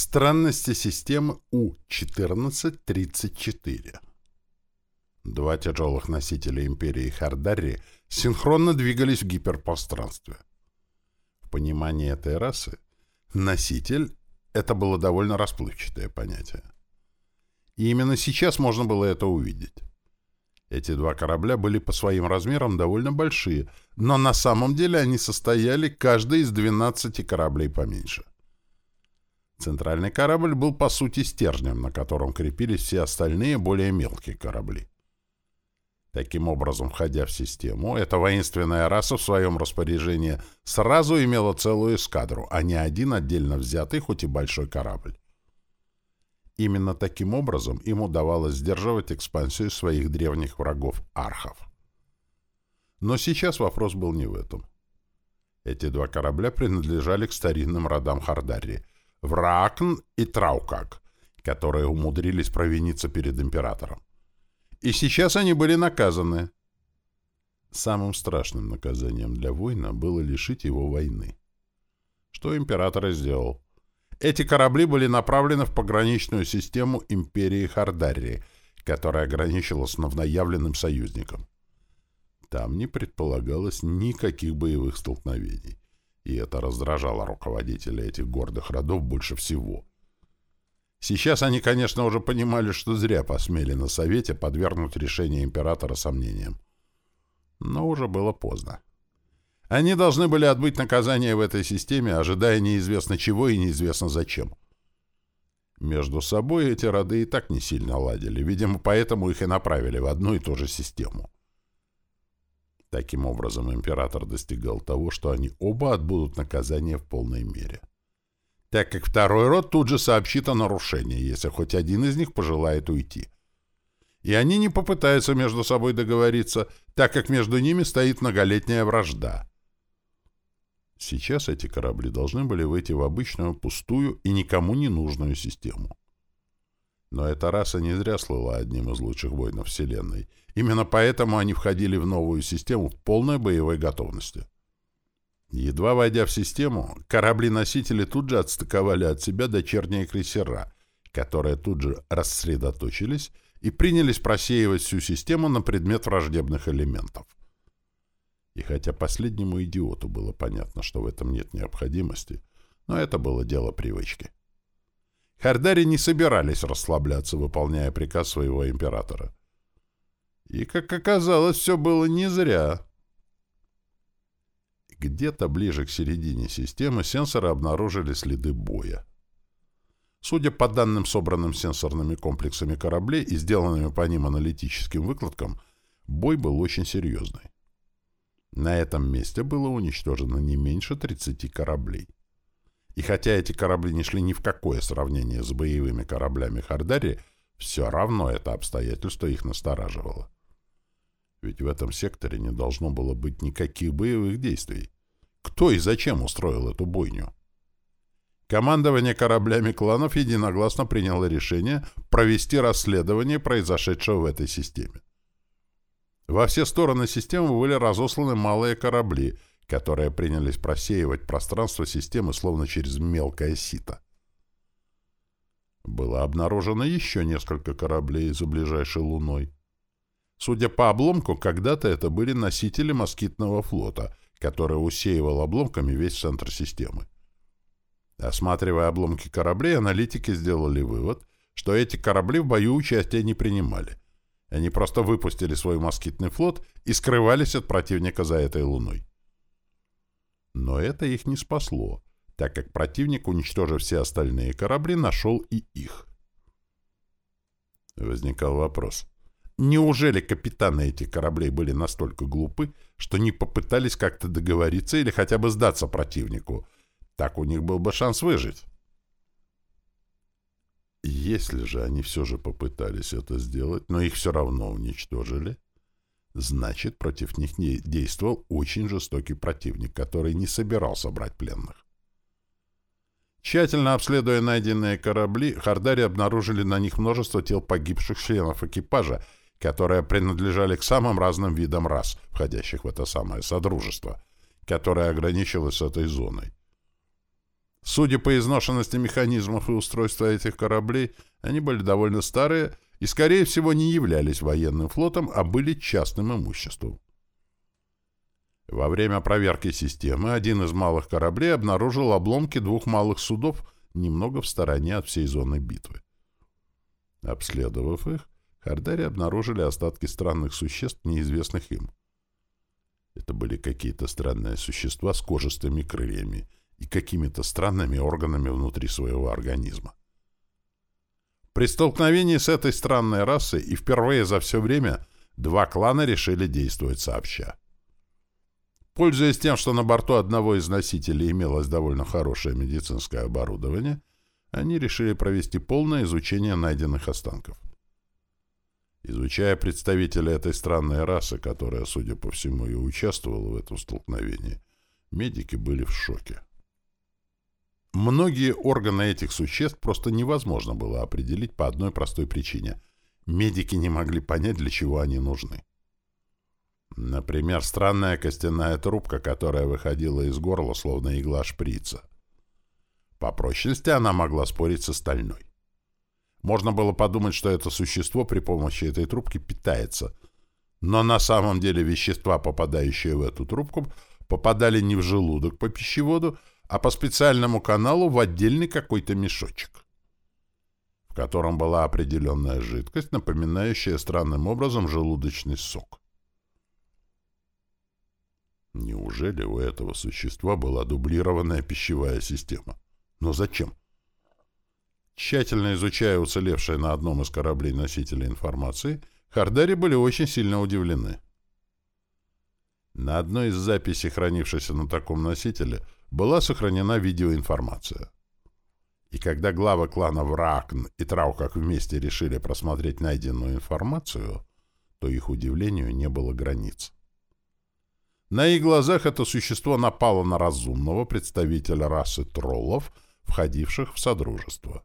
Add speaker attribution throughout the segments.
Speaker 1: Странности системы У-1434 Два тяжелых носителя Империи Хардари синхронно двигались в гиперпространстве. В понимании этой расы носитель — это было довольно расплывчатое понятие. И именно сейчас можно было это увидеть. Эти два корабля были по своим размерам довольно большие, но на самом деле они состояли каждый из 12 кораблей поменьше. Центральный корабль был по сути стержнем, на котором крепились все остальные более мелкие корабли. Таким образом, входя в систему, эта воинственная раса в своем распоряжении сразу имела целую эскадру, а не один отдельно взятый, хоть и большой корабль. Именно таким образом им удавалось сдерживать экспансию своих древних врагов — архов. Но сейчас вопрос был не в этом. Эти два корабля принадлежали к старинным родам Хардари — Враакн и Траукак, которые умудрились провиниться перед императором. И сейчас они были наказаны. Самым страшным наказанием для воина было лишить его войны. Что император и сделал. Эти корабли были направлены в пограничную систему империи Хардарии, которая граничила с новоявленным союзником. Там не предполагалось никаких боевых столкновений и это раздражало руководителя этих гордых родов больше всего. Сейчас они, конечно, уже понимали, что зря посмели на совете подвергнуть решение императора сомнениям. Но уже было поздно. Они должны были отбыть наказание в этой системе, ожидая неизвестно чего и неизвестно зачем. Между собой эти роды и так не сильно ладили, видимо, поэтому их и направили в одну и ту же систему. Таким образом, император достигал того, что они оба отбудут наказание в полной мере. Так как второй род тут же сообщит о нарушении, если хоть один из них пожелает уйти. И они не попытаются между собой договориться, так как между ними стоит многолетняя вражда. Сейчас эти корабли должны были выйти в обычную, пустую и никому не нужную систему. Но эта раса не зря слыла одним из лучших воинов Вселенной. Именно поэтому они входили в новую систему в полной боевой готовности. Едва войдя в систему, корабли-носители тут же отстыковали от себя дочерние крейсера, которые тут же рассредоточились и принялись просеивать всю систему на предмет враждебных элементов. И хотя последнему идиоту было понятно, что в этом нет необходимости, но это было дело привычки. Хардари не собирались расслабляться, выполняя приказ своего императора. И, как оказалось, все было не зря. Где-то ближе к середине системы сенсоры обнаружили следы боя. Судя по данным, собранным сенсорными комплексами кораблей и сделанными по ним аналитическим выкладкам, бой был очень серьезный. На этом месте было уничтожено не меньше 30 кораблей. И хотя эти корабли не шли ни в какое сравнение с боевыми кораблями Хардари, все равно это обстоятельство их настораживало. Ведь в этом секторе не должно было быть никаких боевых действий. Кто и зачем устроил эту бойню? Командование кораблями кланов единогласно приняло решение провести расследование произошедшего в этой системе. Во все стороны системы были разосланы малые корабли, которые принялись просеивать пространство системы словно через мелкое сито. Было обнаружено еще несколько кораблей за ближайшей луной. Судя по обломку, когда-то это были носители москитного флота, который усеивал обломками весь центр системы. Осматривая обломки кораблей, аналитики сделали вывод, что эти корабли в бою участия не принимали. Они просто выпустили свой москитный флот и скрывались от противника за этой луной. Но это их не спасло, так как противник, уничтожив все остальные корабли, нашел и их. Возникал вопрос. Неужели капитаны этих кораблей были настолько глупы, что не попытались как-то договориться или хотя бы сдаться противнику? Так у них был бы шанс выжить. Если же они все же попытались это сделать, но их все равно уничтожили, Значит, против них не действовал очень жестокий противник, который не собирался брать пленных. Тщательно обследуя найденные корабли, Хардари обнаружили на них множество тел погибших членов экипажа, которые принадлежали к самым разным видам рас, входящих в это самое Содружество, которое ограничилось этой зоной. Судя по изношенности механизмов и устройства этих кораблей, они были довольно старые и, скорее всего, не являлись военным флотом, а были частным имуществом. Во время проверки системы один из малых кораблей обнаружил обломки двух малых судов немного в стороне от всей зоны битвы. Обследовав их, Хардари обнаружили остатки странных существ, неизвестных им. Это были какие-то странные существа с кожистыми крыльями и какими-то странными органами внутри своего организма. При столкновении с этой странной расой и впервые за все время два клана решили действовать сообща. Пользуясь тем, что на борту одного из носителей имелось довольно хорошее медицинское оборудование, они решили провести полное изучение найденных останков. Изучая представителя этой странной расы, которая, судя по всему, и участвовала в этом столкновении, медики были в шоке. Многие органы этих существ просто невозможно было определить по одной простой причине. Медики не могли понять, для чего они нужны. Например, странная костяная трубка, которая выходила из горла, словно игла шприца. По прочности она могла спорить со стальной. Можно было подумать, что это существо при помощи этой трубки питается. Но на самом деле вещества, попадающие в эту трубку, попадали не в желудок по пищеводу, а по специальному каналу в отдельный какой-то мешочек, в котором была определенная жидкость, напоминающая странным образом желудочный сок. Неужели у этого существа была дублированная пищевая система? Но зачем? Тщательно изучая уцелевшие на одном из кораблей носители информации, Хардари были очень сильно удивлены. На одной из записей, хранившейся на таком носителе, была сохранена видеоинформация. И когда главы клана Вракн и Траукак вместе решили просмотреть найденную информацию, то их удивлению не было границ. На их глазах это существо напало на разумного представителя расы троллов, входивших в Содружество.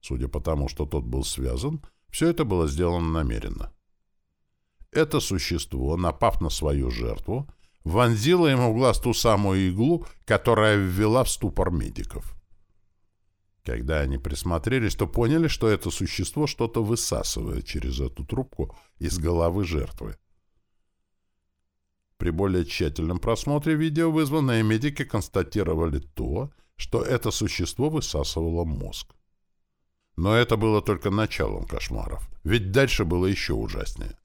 Speaker 1: Судя по тому, что тот был связан, все это было сделано намеренно. Это существо, напав на свою жертву, вонзило ему в глаз ту самую иглу, которая ввела в ступор медиков. Когда они присмотрелись, то поняли, что это существо что-то высасывает через эту трубку из головы жертвы. При более тщательном просмотре видео вызванные медики констатировали то, что это существо высасывало мозг. Но это было только началом кошмаров, ведь дальше было еще ужаснее.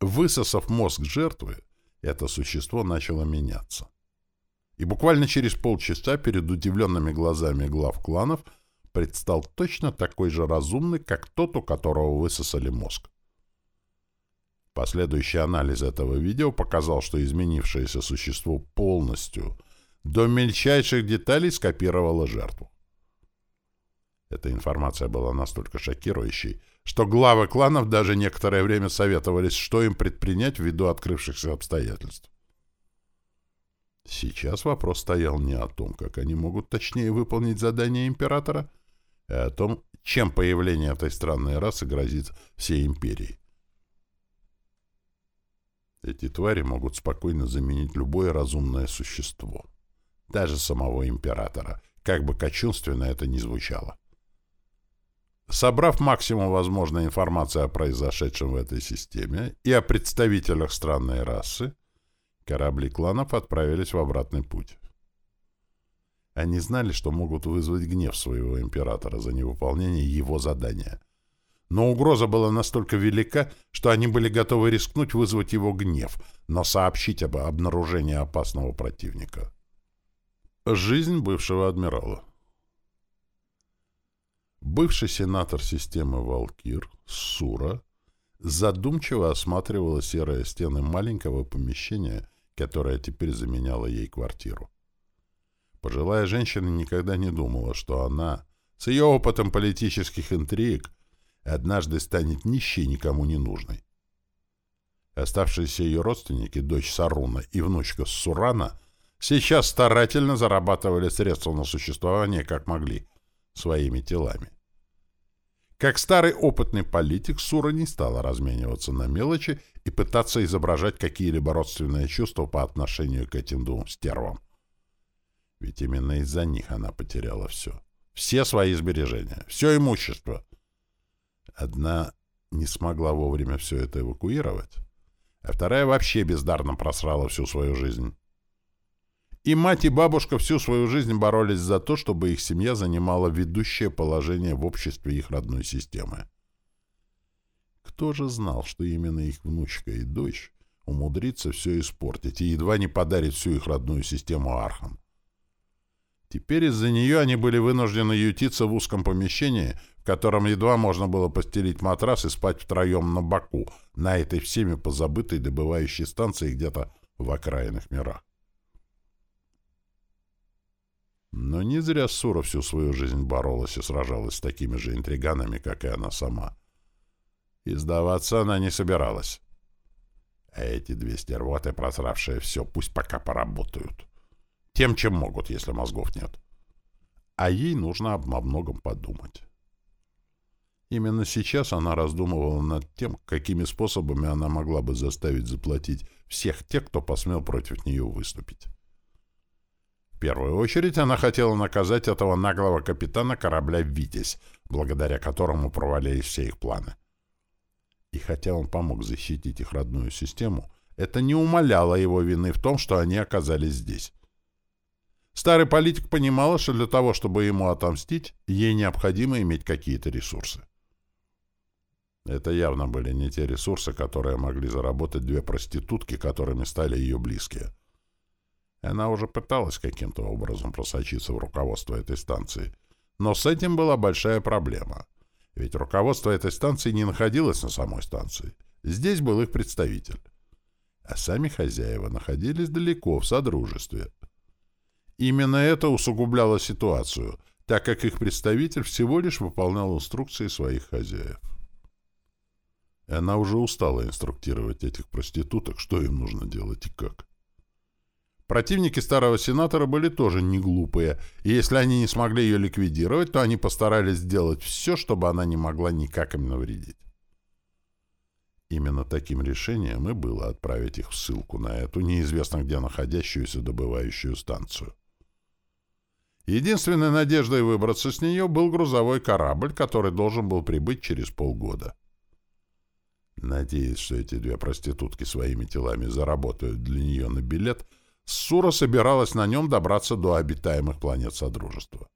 Speaker 1: Высосав мозг жертвы, это существо начало меняться. И буквально через полчаса перед удивленными глазами глав кланов предстал точно такой же разумный, как тот, у которого высосали мозг. Последующий анализ этого видео показал, что изменившееся существо полностью, до мельчайших деталей скопировало жертву. Эта информация была настолько шокирующей, что главы кланов даже некоторое время советовались, что им предпринять ввиду открывшихся обстоятельств. Сейчас вопрос стоял не о том, как они могут точнее выполнить задание императора, а о том, чем появление этой странной расы грозит всей империи. Эти твари могут спокойно заменить любое разумное существо. Даже самого императора, как бы кощунственно это ни звучало. Собрав максимум возможной информации о произошедшем в этой системе и о представителях странной расы, корабли кланов отправились в обратный путь. Они знали, что могут вызвать гнев своего императора за невыполнение его задания — но угроза была настолько велика, что они были готовы рискнуть вызвать его гнев, но сообщить об обнаружении опасного противника. Жизнь бывшего адмирала Бывший сенатор системы «Валкир» Сура задумчиво осматривала серые стены маленького помещения, которое теперь заменяло ей квартиру. Пожилая женщина никогда не думала, что она, с ее опытом политических интриг, однажды станет нищей никому не нужной. Оставшиеся ее родственники, дочь Саруна и внучка Сурана, сейчас старательно зарабатывали средства на существование как могли, своими телами. Как старый опытный политик, Сура не стала размениваться на мелочи и пытаться изображать какие-либо родственные чувства по отношению к этим двум стервам. Ведь именно из-за них она потеряла все. Все свои сбережения, все имущество. Одна не смогла вовремя все это эвакуировать, а вторая вообще бездарно просрала всю свою жизнь. И мать, и бабушка всю свою жизнь боролись за то, чтобы их семья занимала ведущее положение в обществе их родной системы. Кто же знал, что именно их внучка и дочь умудрится все испортить и едва не подарит всю их родную систему архам? Теперь из-за нее они были вынуждены ютиться в узком помещении, в котором едва можно было постелить матрас и спать втроем на боку, на этой всеми позабытой добывающей станции где-то в окраинных мирах. Но не зря Сура всю свою жизнь боролась и сражалась с такими же интриганами, как и она сама. И сдаваться она не собиралась. А эти две стервоты, просравшие все, пусть пока поработают. Тем, чем могут, если мозгов нет. А ей нужно обо многом подумать. Именно сейчас она раздумывала над тем, какими способами она могла бы заставить заплатить всех тех, кто посмел против нее выступить. Первую очередь она хотела наказать этого наглого капитана корабля «Витязь», благодаря которому провалились все их планы. И хотя он помог защитить их родную систему, это не умаляло его вины в том, что они оказались здесь. Старый политик понимал, что для того, чтобы ему отомстить, ей необходимо иметь какие-то ресурсы. Это явно были не те ресурсы, которые могли заработать две проститутки, которыми стали ее близкие. Она уже пыталась каким-то образом просочиться в руководство этой станции. Но с этим была большая проблема. Ведь руководство этой станции не находилось на самой станции. Здесь был их представитель. А сами хозяева находились далеко, в Содружестве. Именно это усугубляло ситуацию, так как их представитель всего лишь выполнял инструкции своих хозяев. Она уже устала инструктировать этих проституток, что им нужно делать и как. Противники старого сенатора были тоже не глупые, и если они не смогли ее ликвидировать, то они постарались сделать все, чтобы она не могла никак им навредить. Именно таким решением и было отправить их в ссылку на эту неизвестно где находящуюся добывающую станцию. Единственной надеждой выбраться с нее был грузовой корабль, который должен был прибыть через полгода. Надеясь, что эти две проститутки своими телами заработают для нее на билет, Сура собиралась на нем добраться до обитаемых планет Содружества.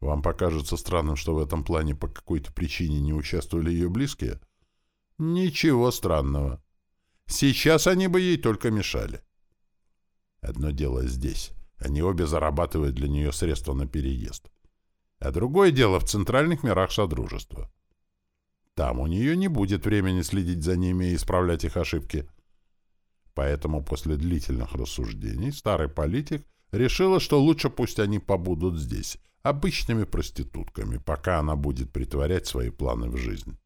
Speaker 1: Вам покажется странным, что в этом плане по какой-то причине не участвовали ее близкие? Ничего странного. Сейчас они бы ей только мешали. Одно дело здесь. Они обе зарабатывают для нее средства на переезд. А другое дело в центральных мирах Содружества. Там у нее не будет времени следить за ними и исправлять их ошибки. Поэтому после длительных рассуждений старый политик решила, что лучше пусть они побудут здесь, обычными проститутками, пока она будет притворять свои планы в жизнь.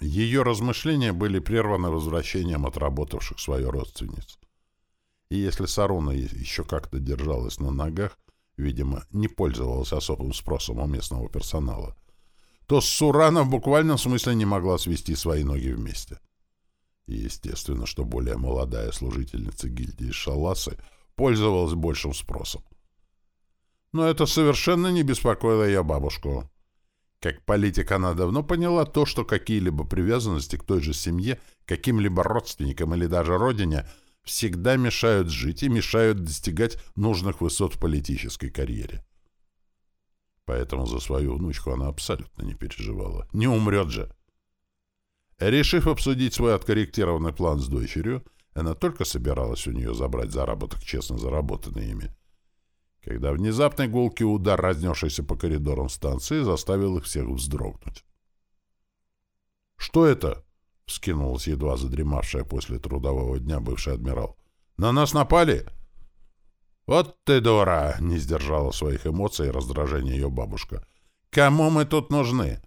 Speaker 1: Ее размышления были прерваны возвращением отработавших свое родственниц. И если Саруна еще как-то держалась на ногах, видимо, не пользовалась особым спросом у местного персонала, то Сурана в буквальном смысле не могла свести свои ноги вместе. И естественно, что более молодая служительница гильдии Шаласы пользовалась большим спросом. Но это совершенно не беспокоило ее бабушку. Как политик она давно поняла то, что какие-либо привязанности к той же семье, каким-либо родственникам или даже родине – всегда мешают жить и мешают достигать нужных высот в политической карьере. Поэтому за свою внучку она абсолютно не переживала. Не умрет же. Решив обсудить свой откорректированный план с дочерью, она только собиралась у нее забрать заработок, честно заработанный ими, когда внезапный гулкий удар, разнесшийся по коридорам станции, заставил их всех вздрогнуть. «Что это?» — вскинулась едва задремавшая после трудового дня бывший адмирал. «На нас напали?» «Вот ты дура!» — не сдержала своих эмоций и раздражения ее бабушка. «Кому мы тут нужны?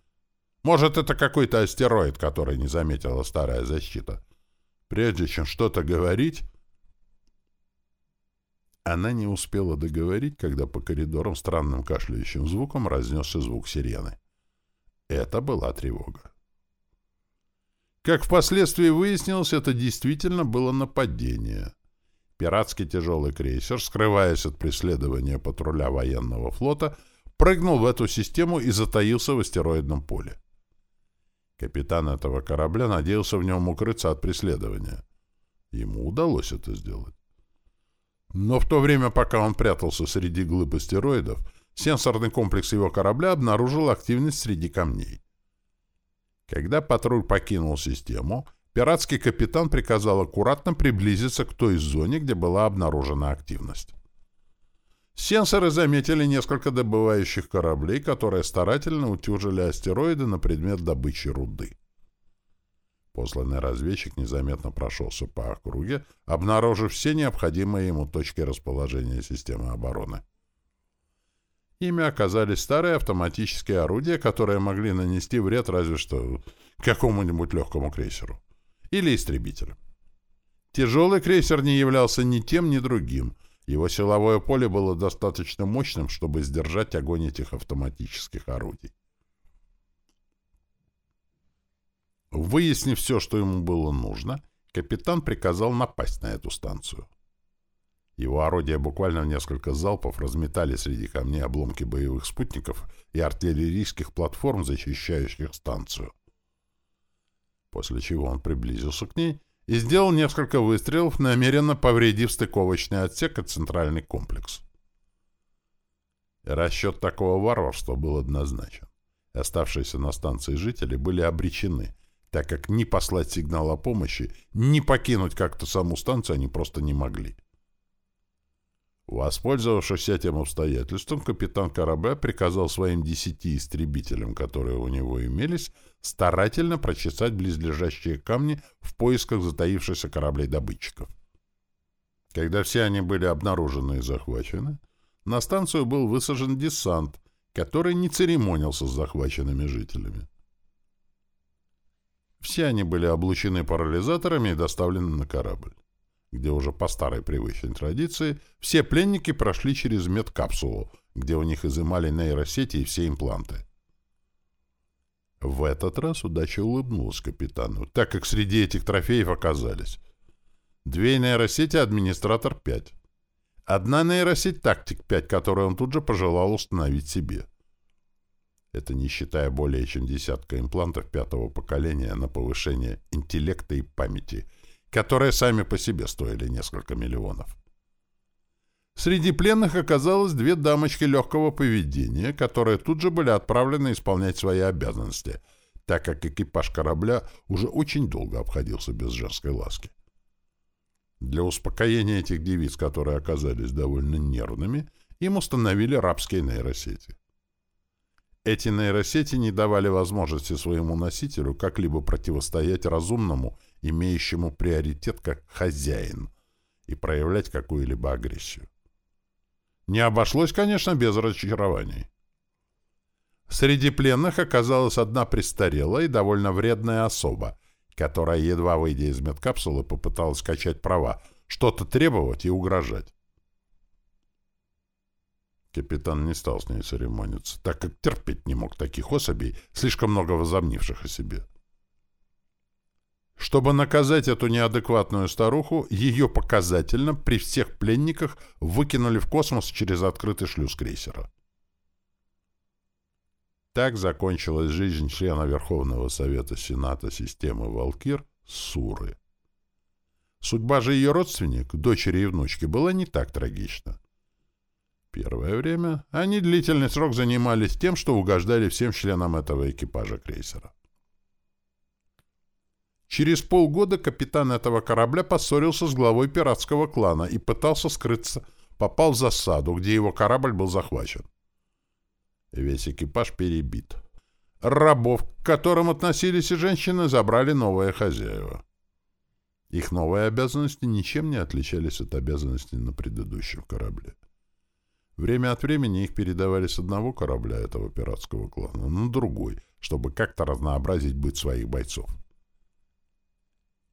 Speaker 1: Может, это какой-то астероид, который не заметила старая защита. Прежде чем что-то говорить...» Она не успела договорить, когда по коридорам странным кашляющим звуком разнесся звук сирены. Это была тревога. Как впоследствии выяснилось, это действительно было нападение. Пиратский тяжелый крейсер, скрываясь от преследования патруля военного флота, прыгнул в эту систему и затаился в астероидном поле. Капитан этого корабля надеялся в нем укрыться от преследования. Ему удалось это сделать. Но в то время, пока он прятался среди глыб астероидов, сенсорный комплекс его корабля обнаружил активность среди камней. Когда патруль покинул систему, пиратский капитан приказал аккуратно приблизиться к той зоне, где была обнаружена активность. Сенсоры заметили несколько добывающих кораблей, которые старательно утюжили астероиды на предмет добычи руды. Посланный разведчик незаметно прошелся по округе, обнаружив все необходимые ему точки расположения системы обороны. Ими оказались старые автоматические орудия, которые могли нанести вред разве что какому-нибудь легкому крейсеру. Или истребителю. Тяжелый крейсер не являлся ни тем, ни другим. Его силовое поле было достаточно мощным, чтобы сдержать огонь этих автоматических орудий. Выяснив все, что ему было нужно, капитан приказал напасть на эту станцию. Его орудия буквально в несколько залпов разметали среди камней обломки боевых спутников и артиллерийских платформ, защищающих станцию. После чего он приблизился к ней и сделал несколько выстрелов, намеренно повредив стыковочный отсек и центральный комплекс. Расчет такого варварства был однозначен. Оставшиеся на станции жители были обречены, так как ни послать сигнал о помощи, ни покинуть как-то саму станцию они просто не могли. Воспользовавшись этим обстоятельством, капитан корабля приказал своим десяти истребителям, которые у него имелись, старательно прочесать близлежащие камни в поисках затаившихся кораблей-добытчиков. Когда все они были обнаружены и захвачены, на станцию был высажен десант, который не церемонился с захваченными жителями. Все они были облучены парализаторами и доставлены на корабль где уже по старой привычной традиции все пленники прошли через медкапсулу, где у них изымали нейросети и все импланты. В этот раз удача улыбнулась капитану, так как среди этих трофеев оказались две нейросети «Администратор 5», одна нейросеть «Тактик 5», которую он тут же пожелал установить себе. Это не считая более чем десятка имплантов пятого поколения на повышение интеллекта и памяти – которые сами по себе стоили несколько миллионов. Среди пленных оказалось две дамочки легкого поведения, которые тут же были отправлены исполнять свои обязанности, так как экипаж корабля уже очень долго обходился без женской ласки. Для успокоения этих девиц, которые оказались довольно нервными, им установили рабские нейросети. Эти нейросети не давали возможности своему носителю как-либо противостоять разумному имеющему приоритет как хозяин, и проявлять какую-либо агрессию. Не обошлось, конечно, без разочарований. Среди пленных оказалась одна престарелая и довольно вредная особа, которая, едва выйдя из медкапсулы, попыталась качать права, что-то требовать и угрожать. Капитан не стал с ней церемониться, так как терпеть не мог таких особей, слишком много возомнивших о себе. Чтобы наказать эту неадекватную старуху, ее показательно при всех пленниках выкинули в космос через открытый шлюз крейсера. Так закончилась жизнь члена Верховного Совета Сената системы «Валкир» Суры. Судьба же ее родственник, дочери и внучки, была не так трагична. Первое время они длительный срок занимались тем, что угождали всем членам этого экипажа крейсера. Через полгода капитан этого корабля поссорился с главой пиратского клана и пытался скрыться, попал в засаду, где его корабль был захвачен. Весь экипаж перебит. Рабов, к которым относились и женщины, забрали новые хозяева. Их новые обязанности ничем не отличались от обязанностей на предыдущем корабле. Время от времени их передавали с одного корабля этого пиратского клана на другой, чтобы как-то разнообразить быт своих бойцов.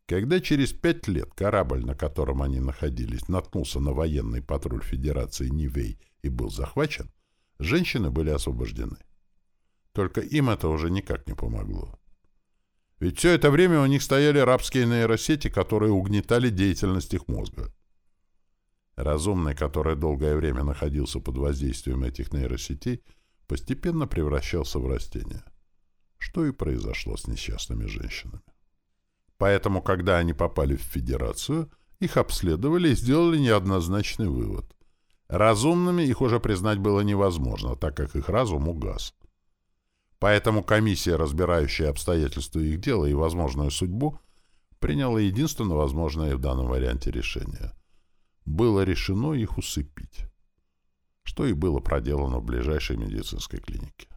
Speaker 1: Когда через пять лет корабль, на котором они находились, наткнулся на военный патруль Федерации Нивей и был захвачен, женщины были освобождены. Только им это уже никак не помогло. Ведь все это время у них стояли рабские нейросети, которые угнетали деятельность их мозга. Разумный, который долгое время находился под воздействием этих нейросетей, постепенно превращался в растение. Что и произошло с несчастными женщинами. Поэтому, когда они попали в Федерацию, их обследовали и сделали неоднозначный вывод. Разумными их уже признать было невозможно, так как их разум угас. Поэтому комиссия, разбирающая обстоятельства их дела и возможную судьбу, приняла единственно возможное в данном варианте решение. Было решено их усыпить, что и было проделано в ближайшей медицинской клинике.